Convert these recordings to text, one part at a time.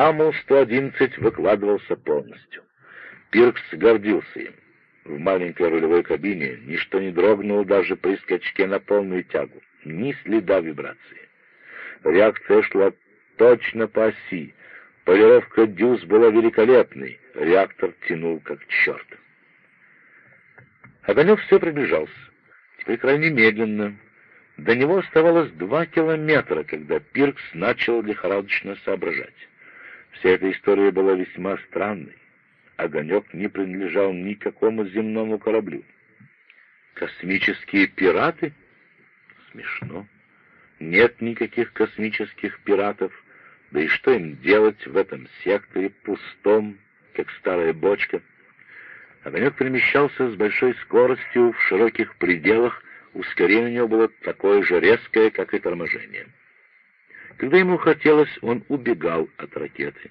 АМУ-111 выкладывался полностью. Пиркс гордился им. В маленькой рулевой кабине ничто не дрогнуло даже при скачке на полную тягу, ни следа вибрации. Реакция шла точно по оси. Полировка дюз была великолепной, реактор тянул как черт. Огонек все приближался, теперь крайне медленно. До него оставалось два километра, когда Пиркс начал лихорадочно соображать. Вся эта история была весьма странной. Огонек не принадлежал никакому земному кораблю. Космические пираты? Смешно. Нет никаких космических пиратов. Да и что им делать в этом секторе, пустом, как старая бочка? Огонек перемещался с большой скоростью в широких пределах, ускорение у него было такое же резкое, как и торможение. Когда ему хотелось, он убегал от ракеты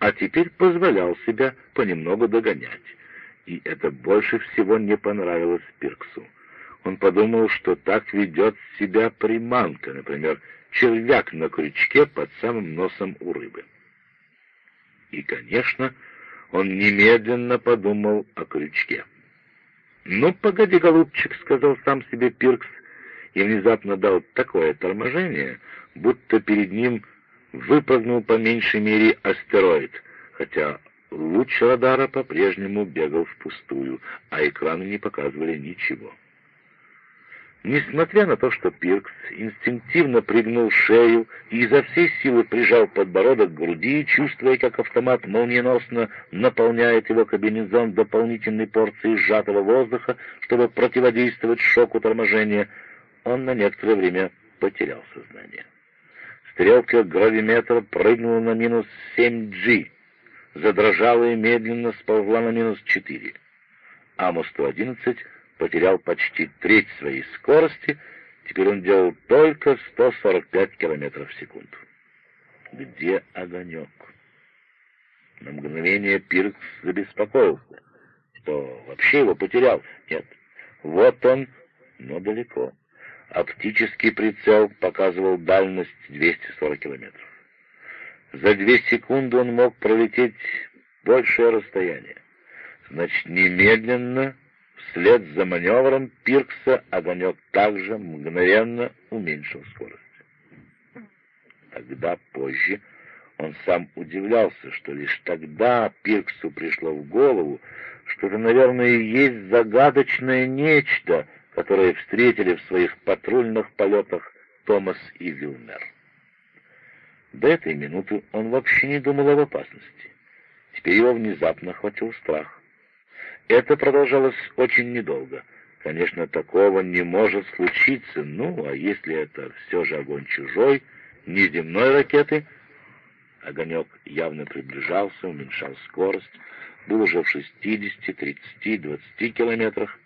а теперь позволял себя понемногу догонять. И это больше всего не понравилось Пирксу. Он подумал, что так ведет себя приманка, например, червяк на крючке под самым носом у рыбы. И, конечно, он немедленно подумал о крючке. «Ну, погоди, голубчик», — сказал сам себе Пиркс, и внезапно дал такое торможение, будто перед ним выпрыгнул по меньшей мере астероид, хотя луч радара по-прежнему бегал впустую, а экраны не показывали ничего. Несмотря на то, что Пиркс инстинктивно пригнул шею и изо всей силы прижал подбородок к груди, чувствуя, как автомат молниеносно наполняет его кабинезон дополнительной порцией сжатого воздуха, чтобы противодействовать шоку торможения, он на некоторое время потерял сознание. Стрелка гравиметра прыгнула на минус 7G, задрожала и медленно сползла на минус 4. АМУ-111 потерял почти треть своей скорости, теперь он делал только 145 км в секунду. Где огонек? На мгновение Пиркс забеспокоился, что вообще его потерял. Нет, вот он, но далеко. Оптический прицел показывал дальность 240 километров. За две секунды он мог пролететь большее расстояние. Значит, немедленно, вслед за маневром Пиркса, огонек также мгновенно уменьшил скорость. Тогда позже он сам удивлялся, что лишь тогда Пирксу пришло в голову, что это, наверное, и есть загадочное нечто — которые встретили в своих патрульных полетах Томас и Вилмер. До этой минуты он вообще не думал об опасности. Теперь его внезапно охватил страх. Это продолжалось очень недолго. Конечно, такого не может случиться, ну, а если это все же огонь чужой, неземной ракеты... Огонек явно приближался, уменьшал скорость, был уже в 60, 30, 20 километрах.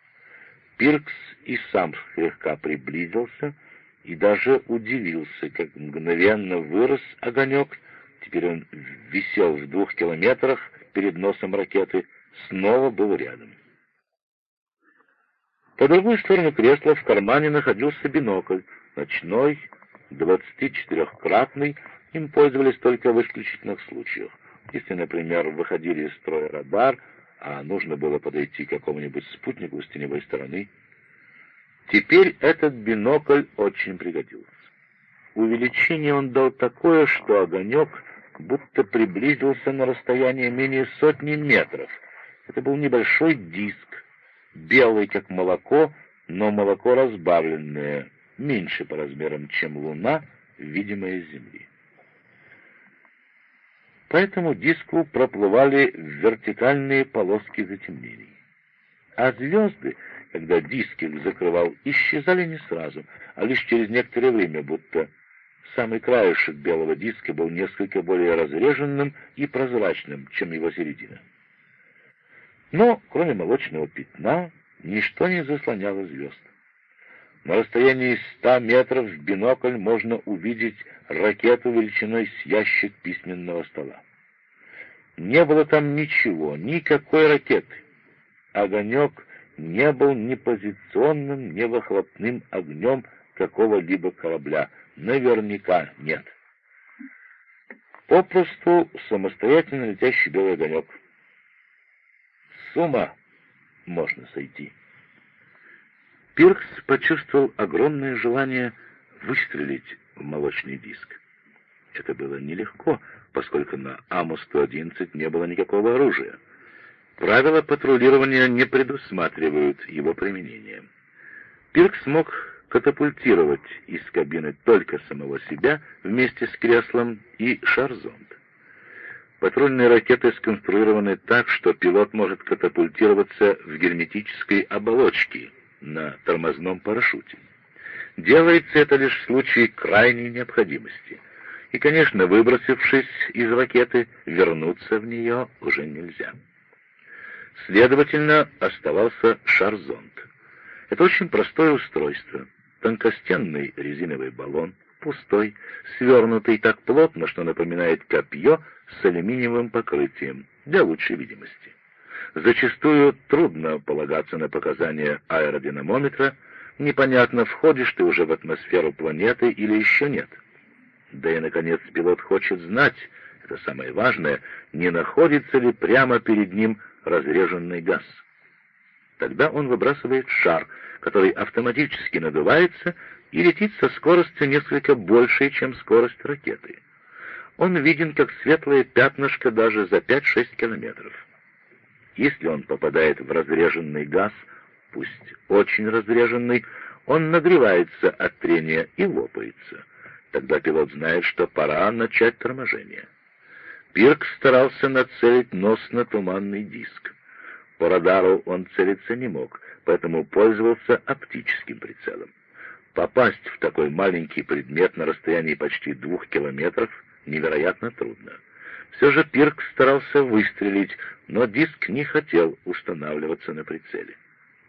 Пиркс и сам слегка приблизился и даже удивился, как мгновенно вырос огонек. Теперь он висел в двух километрах перед носом ракеты, снова был рядом. По другой стороне кресла в кармане находился бинокль, ночной, 24-кратный, им пользовались только в исключительных случаях. Если, например, выходили из строя радар, а нужно было подойти к какому-нибудь спутнику с теневой стороны. Теперь этот бинокль очень пригодился. Увеличение он дал такое, что огонек будто приблизился на расстояние менее сотни метров. Это был небольшой диск, белый как молоко, но молоко разбавленное, меньше по размерам, чем луна, видимая с Земли. По этому диску проплывали вертикальные полоски затемнений. А звезды, когда диск их закрывал, исчезали не сразу, а лишь через некоторое время, будто самый краешек белого диска был несколько более разреженным и прозрачным, чем его середина. Но, кроме молочного пятна, ничто не заслоняло звезд. На расстоянии ста метров в бинокль можно увидеть ракету величиной с ящик письменного стола. Не было там ничего, никакой ракеты. Огонек не был ни позиционным, ни выхлопным огнем какого-либо корабля. Наверняка нет. попросту самостоятельно летящий белый огонек. С ума можно сойти. Пиркс почувствовал огромное желание выстрелить в молочный диск. Это было нелегко, поскольку на АМУ-111 не было никакого оружия. Правила патрулирования не предусматривают его применения. Пиркс мог катапультировать из кабины только самого себя вместе с креслом и шарзонд. Патрульные ракеты сконструированы так, что пилот может катапультироваться в герметической оболочке на тормозном парашюте. Делается это лишь в случае крайней необходимости. И, конечно, выбросившись из ракеты, вернуться в нее уже нельзя. Следовательно, оставался шарзонд. Это очень простое устройство. Тонкостенный резиновый баллон, пустой, свернутый так плотно, что напоминает копье с алюминиевым покрытием для лучшей видимости. Зачастую трудно полагаться на показания аэродинамометра, непонятно, входишь ты уже в атмосферу планеты или еще нет. Да и, наконец, пилот хочет знать, это самое важное, не находится ли прямо перед ним разреженный газ. Тогда он выбрасывает шар, который автоматически надувается и летит со скоростью несколько большей, чем скорость ракеты. Он виден как светлое пятнышко даже за 5-6 километров. Если он попадает в разреженный газ, пусть очень разреженный, он нагревается от трения и лопается. Тогда пилот знает, что пора начать торможение. Пирк старался нацелить нос на туманный диск. По радару он целиться не мог, поэтому пользовался оптическим прицелом. Попасть в такой маленький предмет на расстоянии почти двух километров невероятно трудно. Все же Пирк старался выстрелить, но диск не хотел устанавливаться на прицеле.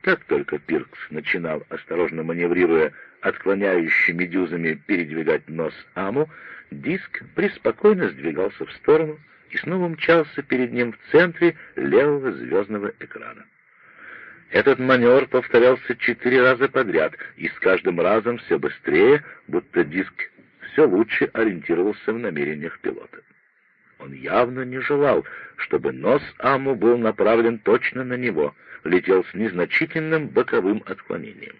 Как только Пиркс начинал, осторожно маневрируя отклоняющими дюзами, передвигать нос Аму, диск преспокойно сдвигался в сторону и снова мчался перед ним в центре левого звездного экрана. Этот маневр повторялся четыре раза подряд, и с каждым разом все быстрее, будто диск все лучше ориентировался в намерениях пилота. Он явно не желал, чтобы нос Аму был направлен точно на него, летел с незначительным боковым отклонением.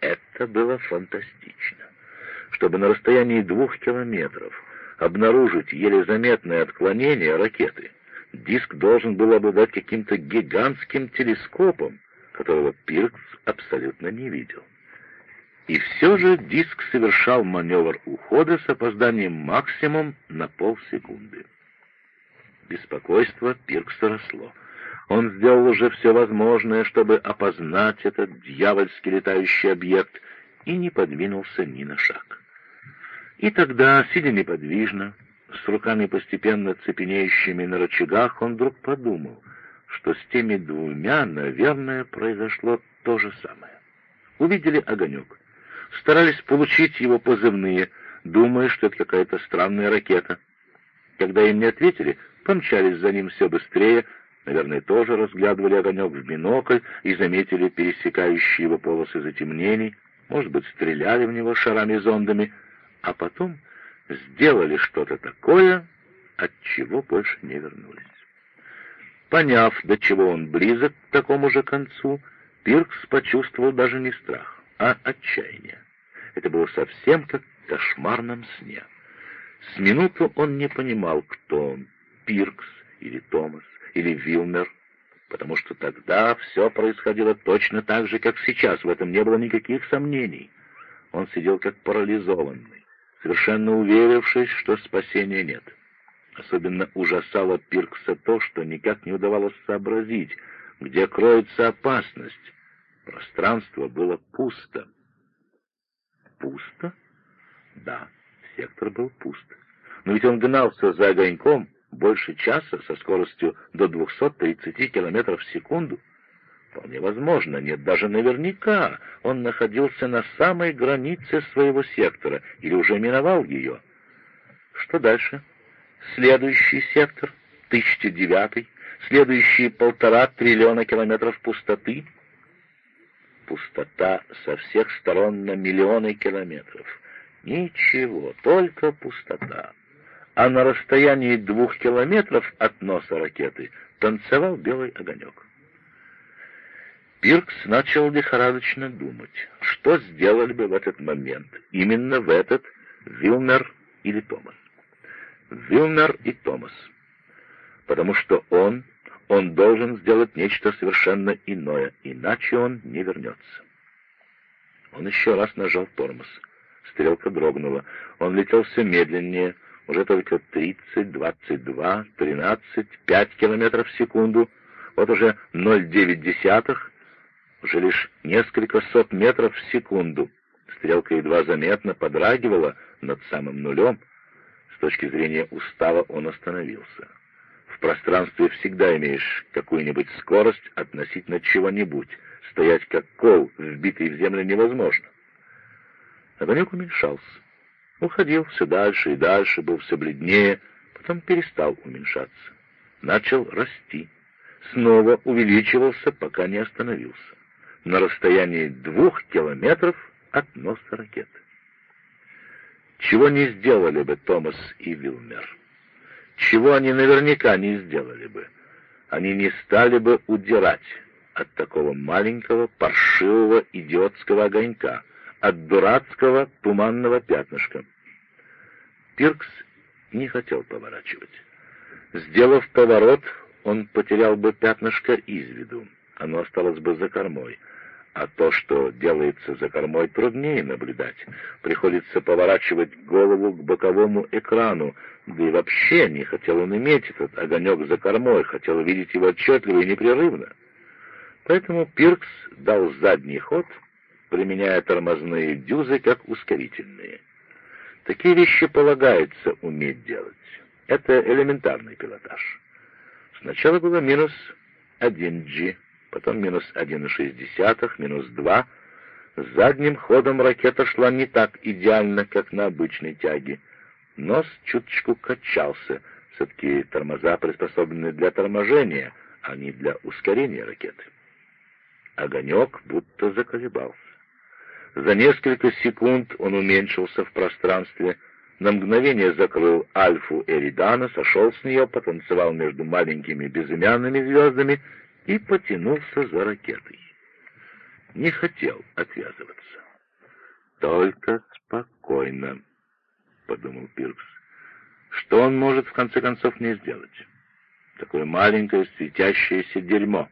Это было фантастично. Чтобы на расстоянии двух километров обнаружить еле заметное отклонение ракеты, диск должен был обладать каким-то гигантским телескопом, которого Пиркс абсолютно не видел. И все же диск совершал маневр ухода с опозданием максимум на полсекунды. Беспокойство Пиркса росло. Он сделал уже все возможное, чтобы опознать этот дьявольски летающий объект, и не подвинулся ни на шаг. И тогда, сидя неподвижно, с руками постепенно цепенеющими на рычагах, он вдруг подумал, что с теми двумя, наверное, произошло то же самое. Увидели огонек старались получить его позывные, думая, что это какая-то странная ракета. Когда им не ответили, помчались за ним все быстрее, наверное, тоже разглядывали огонек в бинокль и заметили пересекающие его полосы затемнений, может быть, стреляли в него шарами-зондами, а потом сделали что-то такое, от чего больше не вернулись. Поняв, до чего он близок к такому же концу, Пиркс почувствовал даже не страх, а отчаяние. Это было совсем как в кошмарном сне. С минуту он не понимал, кто он, Пиркс или Томас или Вилмер, потому что тогда все происходило точно так же, как сейчас, в этом не было никаких сомнений. Он сидел как парализованный, совершенно уверившись, что спасения нет. Особенно ужасало Пиркса то, что никак не удавалось сообразить, где кроется опасность. Пространство было пусто. Пусто? Да, сектор был пуст. Но ведь он гнался за огоньком больше часа со скоростью до 230 км в секунду. Вполне возможно, нет, даже наверняка он находился на самой границе своего сектора или уже миновал ее. Что дальше? Следующий сектор, 1009, следующие полтора триллиона километров пустоты — пустота со всех сторон на миллионы километров. Ничего, только пустота. а на расстоянии двух километров от носа ракеты танцевал белый огонек. Пиркс начал лихорадочно думать, что сделали бы в этот момент, именно в этот, Вилмер или Томас. Вилмер и Томас. Потому что он, он должен сделать нечто совершенно иное, иначе он не вернется. Он еще раз нажал тормоз. Стрелка дрогнула. Он летел все медленнее, уже только 30, 22, 13, 5 километров в секунду. Вот уже 0,9, уже лишь несколько сот метров в секунду. Стрелка едва заметно подрагивала над самым нулем. С точки зрения устава он остановился. В пространстве всегда имеешь какую-нибудь скорость относительно чего-нибудь. Стоять как кол, вбитый в землю, невозможно. Огонек уменьшался. Уходил все дальше и дальше, был все бледнее, потом перестал уменьшаться. Начал расти. Снова увеличивался, пока не остановился. На расстоянии двух километров от носа ракеты. Чего не сделали бы Томас и Вилмер? Чего они наверняка не сделали бы? Они не стали бы удирать от такого маленького, паршивого, идиотского огонька — от дурацкого туманного пятнышка. Пиркс не хотел поворачивать. Сделав поворот, он потерял бы пятнышко из виду, оно осталось бы за кормой. А то, что делается за кормой, труднее наблюдать. Приходится поворачивать голову к боковому экрану, да и вообще не хотел он иметь этот огонек за кормой, хотел видеть его отчетливо и непрерывно. Поэтому Пиркс дал задний ход — применяя тормозные дюзы как ускорительные. Такие вещи полагается уметь делать. Это элементарный пилотаж. Сначала было минус 1G, потом минус 1,6, минус 2. Задним ходом ракета шла не так идеально, как на обычной тяге. Нос чуточку качался. Все-таки тормоза приспособлены для торможения, а не для ускорения ракеты. Огонек будто заколебался. За несколько секунд он уменьшился в пространстве, на мгновение закрыл Альфу Эридана, сошел с нее, потанцевал между маленькими безымянными звездами и потянулся за ракетой. Не хотел отвязываться. «Только спокойно», — подумал Пиркс. «Что он может в конце концов не сделать? Такое маленькое светящееся дерьмо.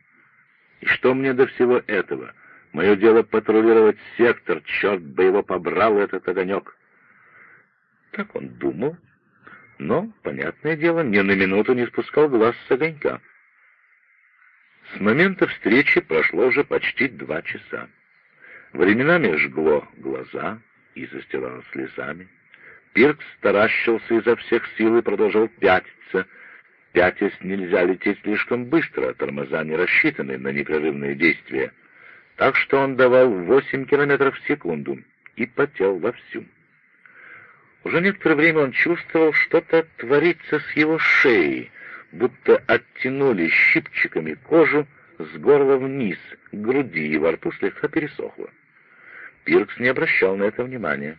И что мне до всего этого?» Мое дело патрулировать сектор, черт бы его побрал этот огонек. Так он думал, но, понятное дело, ни на минуту не спускал глаз с огонька. С момента встречи прошло уже почти два часа. Временами жгло глаза и застилало слезами. Пиркс таращился изо всех сил и продолжал пятиться. Пятясь нельзя лететь слишком быстро, тормоза не рассчитаны на непрерывные действия так что он давал 8 километров в секунду и потел вовсю. Уже некоторое время он чувствовал, что-то творится с его шеей, будто оттянули щипчиками кожу с горла вниз, к груди, и во рту слегка пересохло. Пиркс не обращал на это внимания.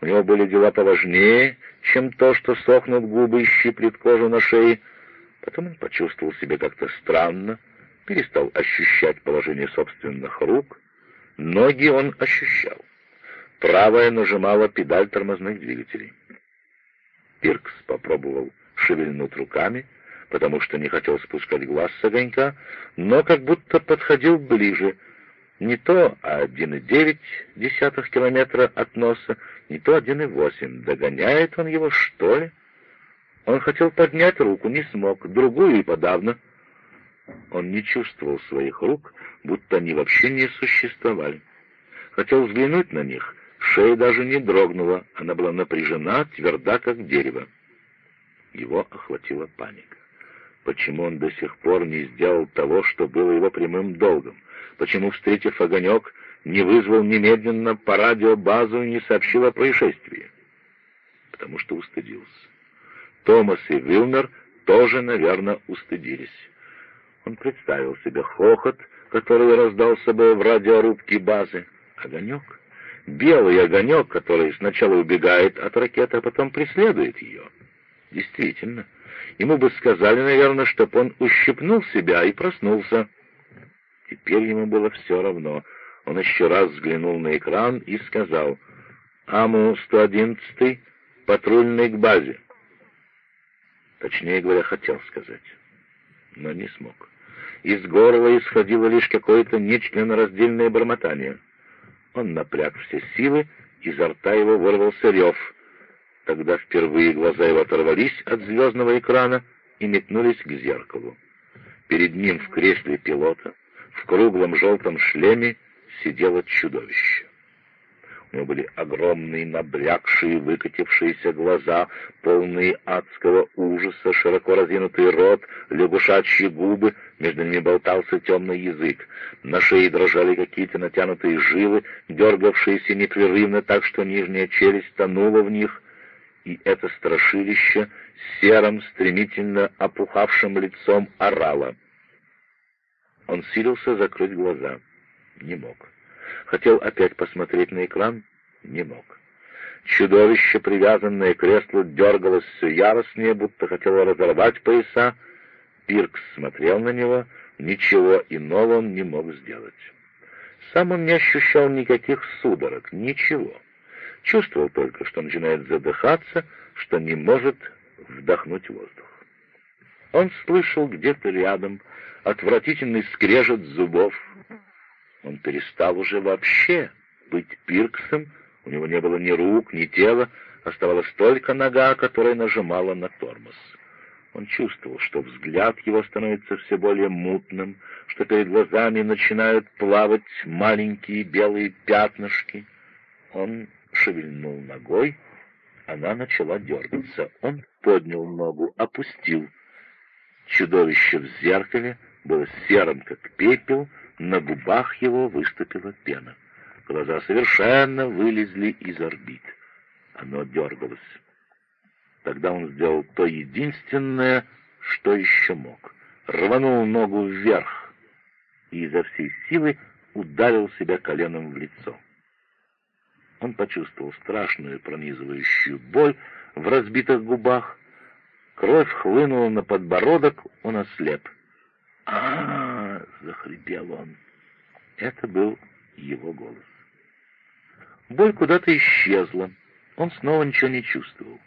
У него были дела поважнее, чем то, что сохнут губы и щиплет кожу на шее. Потом он почувствовал себя как-то странно, перестал ощущать положение собственных рук. Ноги он ощущал. Правая нажимала педаль тормозных двигателей. Пиркс попробовал шевельнуть руками, потому что не хотел спускать глаз с огонька, но как будто подходил ближе. Не то 1,9 километра от носа, не то 1,8. Догоняет он его, что ли? Он хотел поднять руку, не смог, другую и подавно — он не чувствовал своих рук, будто они вообще не существовали. Хотел взглянуть на них, шея даже не дрогнула, она была напряжена, тверда, как дерево. Его охватила паника. Почему он до сих пор не сделал того, что было его прямым долгом? Почему, встретив огонек, не вызвал немедленно по радиобазу и не сообщил о происшествии? Потому что устыдился. Томас и Вилмер тоже, наверное, устыдились. Он представил себе хохот, который раздался бы в радиорубке базы. Огонек. Белый огонек, который сначала убегает от ракеты, а потом преследует ее. Действительно, ему бы сказали, наверное, чтоб он ущипнул себя и проснулся. Теперь ему было все равно. Он еще раз взглянул на экран и сказал «АМУ-111, патрульный к базе». Точнее говоря, хотел сказать, но не смог. Из горла исходило лишь какое-то нечленораздельное бормотание. Он напряг все силы, изо рта его вырвался рев. Тогда впервые глаза его оторвались от звездного экрана и метнулись к зеркалу. Перед ним в кресле пилота, в круглом желтом шлеме, сидело чудовище. У него были огромные, набрякшие, выкатившиеся глаза, полные адского ужаса, широко разинутый рот, лягушачьи губы, между ними болтался темный язык. На шее дрожали какие-то натянутые жилы, дергавшиеся непрерывно так, что нижняя челюсть тонула в них, и это страшилище серым, стремительно опухавшим лицом орало. Он силился закрыть глаза. Не мог. Хотел опять посмотреть на экран, не мог. Чудовище, привязанное к креслу, дергалось все яростнее, будто хотело разорвать пояса. Пиркс смотрел на него, ничего иного он не мог сделать. Сам он не ощущал никаких судорог, ничего. Чувствовал только, что начинает задыхаться, что не может вдохнуть воздух. Он слышал где-то рядом отвратительный скрежет зубов, он перестал уже вообще быть Пирксом, у него не было ни рук, ни тела, оставалась только нога, которая нажимала на тормоз. Он чувствовал, что взгляд его становится все более мутным, что перед глазами начинают плавать маленькие белые пятнышки. Он шевельнул ногой, она начала дергаться. Он поднял ногу, опустил. Чудовище в зеркале было серым, как пепел, на губах его выступила пена. Глаза совершенно вылезли из орбит. Оно дергалось. Тогда он сделал то единственное, что еще мог. Рванул ногу вверх и изо всей силы ударил себя коленом в лицо. Он почувствовал страшную пронизывающую боль в разбитых губах. Кровь хлынула на подбородок, он ослеп — а, -а, -а захрипел он. Это был его голос. Боль куда-то исчезла. Он снова ничего не чувствовал.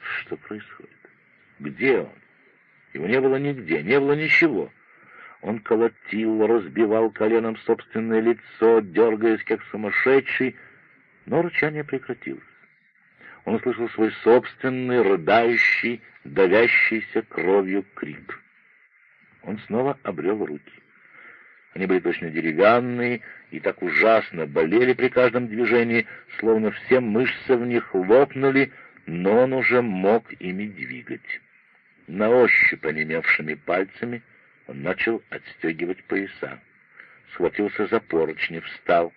Что происходит? Где он? Его не было нигде, не было ничего. Он колотил, разбивал коленом собственное лицо, дергаясь, как сумасшедший, но рычание прекратилось. Он услышал свой собственный, рыдающий, давящийся кровью крик он снова обрел руки. Они были точно деревянные и так ужасно болели при каждом движении, словно все мышцы в них лопнули, но он уже мог ими двигать. На ощупь онемевшими пальцами он начал отстегивать пояса. Схватился за поручни, встал.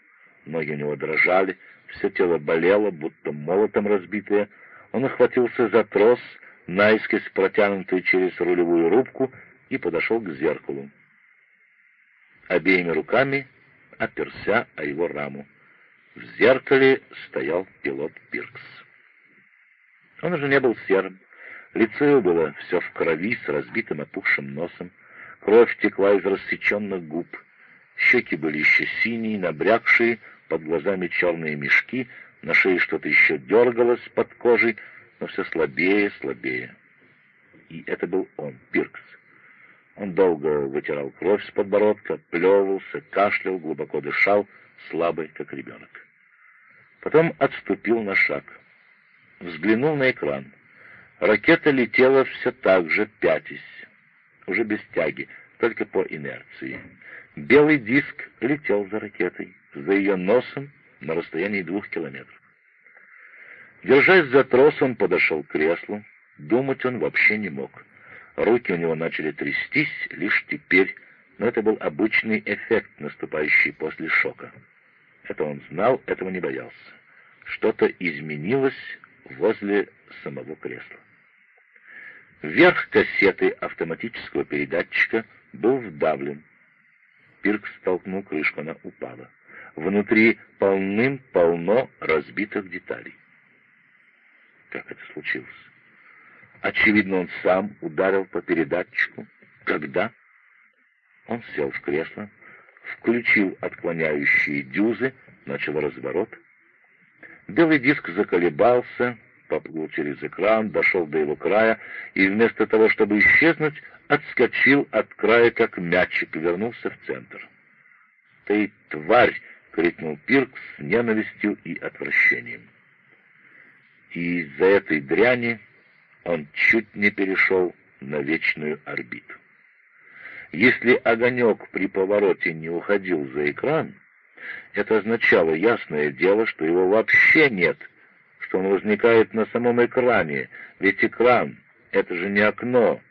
Ноги у него дрожали, все тело болело, будто молотом разбитое. Он охватился за трос, наискось протянутый через рулевую рубку, и подошел к зеркалу. Обеими руками оперся о его раму. В зеркале стоял пилот Пиркс. Он уже не был серым. Лицо его было все в крови, с разбитым опухшим носом. Кровь текла из рассеченных губ. Щеки были еще синие, набрякшие, под глазами черные мешки, на шее что-то еще дергалось под кожей, но все слабее, слабее. И это был он, Пиркс. Он долго вытирал кровь с подбородка, плевался, кашлял, глубоко дышал, слабый, как ребенок. Потом отступил на шаг. Взглянул на экран. Ракета летела все так же, пятясь, уже без тяги, только по инерции. Белый диск летел за ракетой, за ее носом на расстоянии двух километров. Держась за трос, он подошел к креслу. Думать он вообще не мог. Руки у него начали трястись лишь теперь, но это был обычный эффект, наступающий после шока. Это он знал, этого не боялся. Что-то изменилось возле самого кресла. Верх кассеты автоматического передатчика был вдавлен. Пирк столкнул крышку, она упала. Внутри полным-полно разбитых деталей. Как это случилось? Очевидно, он сам ударил по передатчику. Когда? Он сел в кресло, включил отклоняющие дюзы, начал разворот. Белый диск заколебался, поплыл через экран, дошел до его края и вместо того, чтобы исчезнуть, отскочил от края, как мячик, вернулся в центр. «Ты тварь!» — крикнул Пирк с ненавистью и отвращением. И из-за этой дряни он чуть не перешел на вечную орбиту. Если огонек при повороте не уходил за экран, это означало ясное дело, что его вообще нет, что он возникает на самом экране, ведь экран — это же не окно,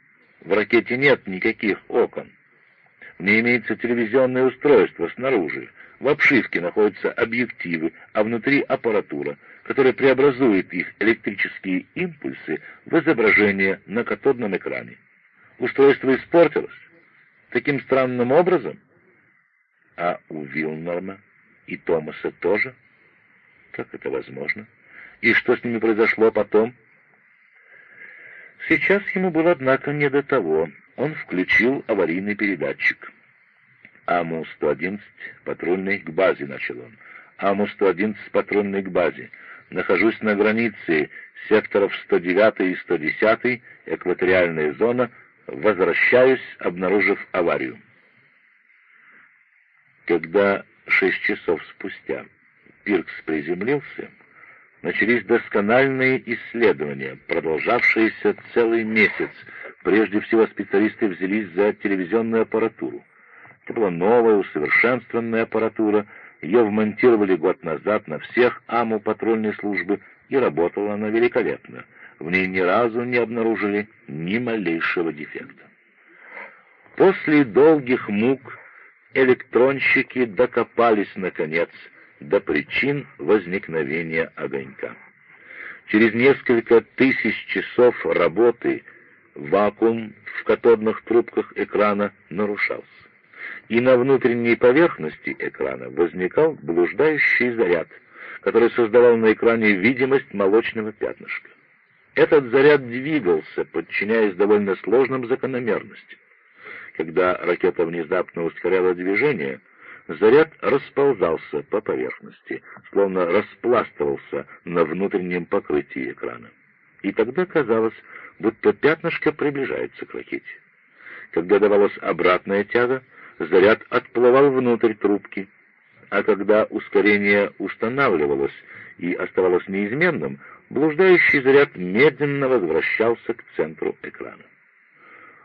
в ракете нет никаких окон. В ней имеется телевизионное устройство снаружи, в обшивке находятся объективы, а внутри аппаратура, которая преобразует их электрические импульсы в изображение на катодном экране. Устройство испортилось. Таким странным образом? А у Вилнорма и Томаса тоже? Как это возможно? И что с ними произошло потом? Сейчас ему было, однако, не до того. Он включил аварийный передатчик. АМУ-111, патрульный к базе, начал он. АМУ-111, патрульный к базе. Нахожусь на границе секторов 109 и 110, экваториальная зона. Возвращаюсь, обнаружив аварию. Когда шесть часов спустя Пиркс приземлился, начались доскональные исследования, продолжавшиеся целый месяц. Прежде всего специалисты взялись за телевизионную аппаратуру. Это была новая, усовершенствованная аппаратура. Ее вмонтировали год назад на всех АМУ патрульной службы, и работала она великолепно. В ней ни разу не обнаружили ни малейшего дефекта. После долгих мук электронщики докопались, наконец, до причин возникновения огонька. Через несколько тысяч часов работы вакуум в катодных трубках экрана нарушался и на внутренней поверхности экрана возникал блуждающий заряд, который создавал на экране видимость молочного пятнышка. Этот заряд двигался, подчиняясь довольно сложным закономерностям. Когда ракета внезапно ускоряла движение, заряд расползался по поверхности, словно распластывался на внутреннем покрытии экрана. И тогда казалось, будто пятнышко приближается к ракете. Когда давалась обратная тяга, заряд отплывал внутрь трубки, а когда ускорение устанавливалось и оставалось неизменным, блуждающий заряд медленно возвращался к центру экрана.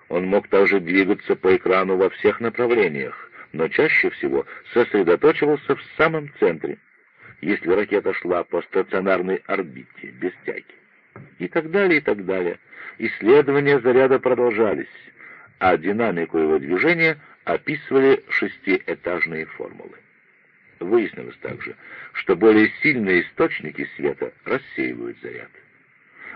Он мог также двигаться по экрану во всех направлениях, но чаще всего сосредоточивался в самом центре, если ракета шла по стационарной орбите, без тяги. И так далее, и так далее. Исследования заряда продолжались, а динамику его движения описывали шестиэтажные формулы. Выяснилось также, что более сильные источники света рассеивают заряд.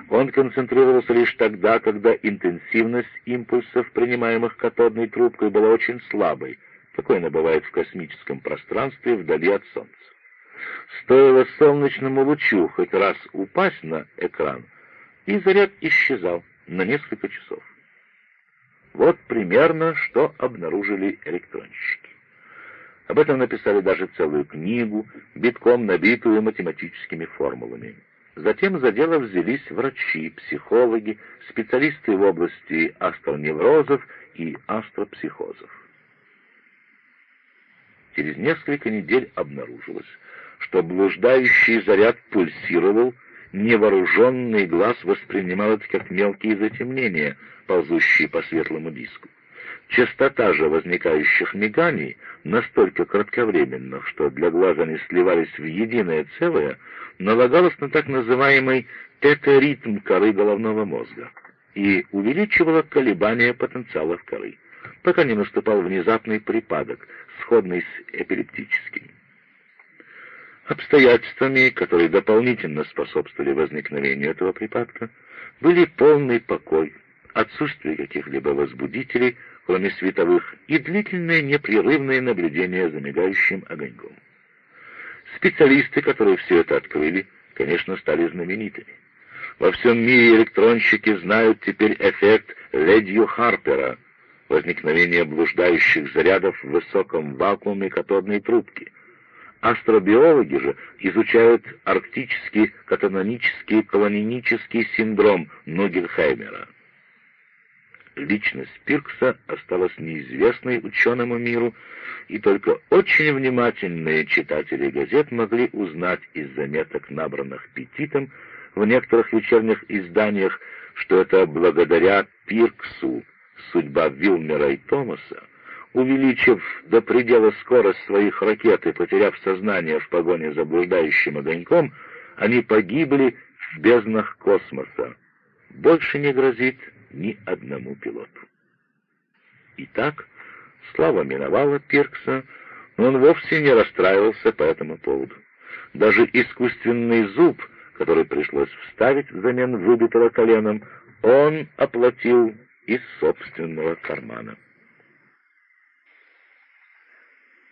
Он концентрировался лишь тогда, когда интенсивность импульсов, принимаемых катодной трубкой, была очень слабой. Такое она бывает в космическом пространстве вдали от Солнца. Стоило солнечному лучу хоть раз упасть на экран, и заряд исчезал на несколько часов. Вот примерно, что обнаружили электронщики. Об этом написали даже целую книгу, битком набитую математическими формулами. Затем за дело взялись врачи, психологи, специалисты в области астроневрозов и астропсихозов. Через несколько недель обнаружилось, что блуждающий заряд пульсировал невооруженный глаз воспринимал это как мелкие затемнения, ползущие по светлому диску. Частота же возникающих миганий настолько кратковременна, что для глаза они сливались в единое целое, налагалась на так называемый тета-ритм коры головного мозга и увеличивала колебания потенциалов коры, пока не наступал внезапный припадок, сходный с эпилептическим. Обстоятельствами, которые дополнительно способствовали возникновению этого припадка, были полный покой, отсутствие каких-либо возбудителей, кроме световых, и длительное непрерывное наблюдение за мигающим огоньком. Специалисты, которые все это открыли, конечно, стали знаменитыми. Во всем мире электронщики знают теперь эффект Ледью Харпера, возникновение блуждающих зарядов в высоком вакууме катодной трубки. Астробиологи же изучают арктический катанонический колонинический синдром Нугенхаймера. Личность Пиркса осталась неизвестной ученому миру, и только очень внимательные читатели газет могли узнать из заметок, набранных Петитом, в некоторых вечерних изданиях, что это благодаря Пирксу судьба Вилмера и Томаса, увеличив до предела скорость своих ракет и потеряв сознание в погоне за блуждающим огоньком, они погибли в безднах космоса. Больше не грозит ни одному пилоту. Итак, слава миновала Пиркса, но он вовсе не расстраивался по этому поводу. Даже искусственный зуб, который пришлось вставить взамен выбитого коленом, он оплатил из собственного кармана.